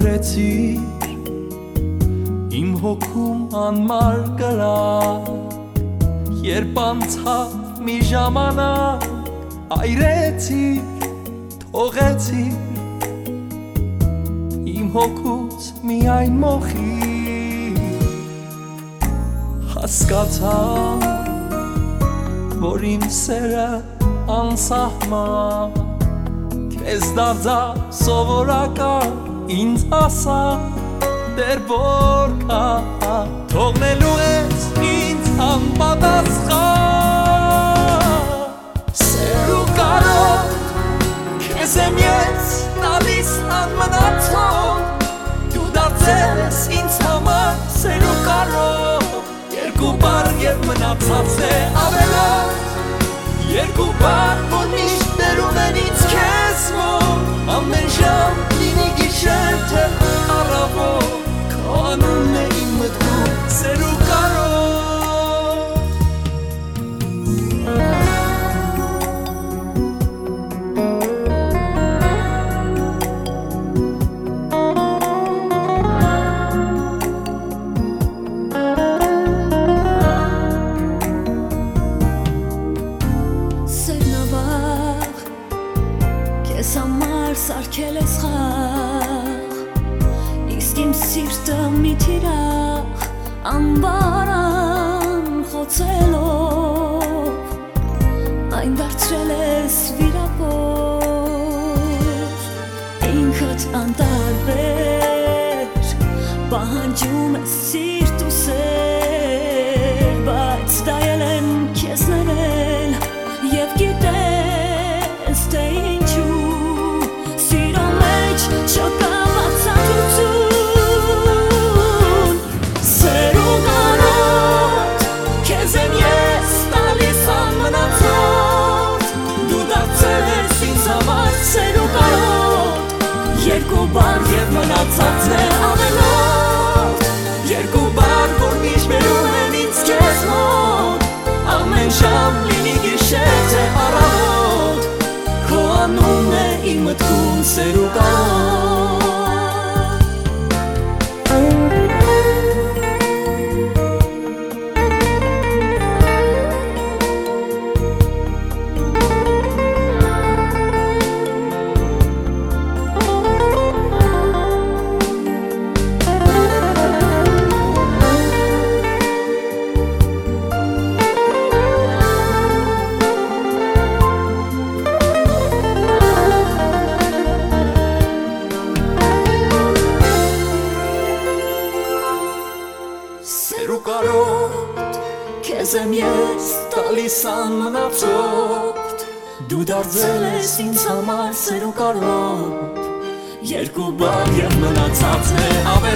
ապրեցիր իմ հոգում անմար կրա երբ անցավ մի ժամանակ այրեցիր թողեցիր իմ հոգուց միայն մոխի հասկացա որ իմ սերը անսահման Քեզ դարձա սովորական ինձ ասա դեր որ կա թողնելու ես ինձ անպատասխան Սերու կարոտ քեզ եմ ես տալիս անմնացող դու դարձել ես ինձ համար սերու կարոտ երկու բար եւ մնացած է ավելորդ երկու բար որ միշտ ներում են ինձ քեզ մոտ խաղ Իսկ իմ սիրտը մի թիրախ Անբարան խոցելով Այն դարձրել ես վիրապոր Ինքդ անտարբեր Պահանջում ես սիրտ ու սեր և մնացածն է ավելորդ Երկու բար, որ միշտ բերում են ինձ քեզ մոտ Ամեն շամ լինի գիշեր թե առավոտ Քո անունն է իմ մտքում սերու կանոտ սերու կարո Քեզ եմ ես տալիս անմնացորդ դու դարձել ես ինձ համար սերու կարոտ երկու բար եւ մնացածն է ավելորդ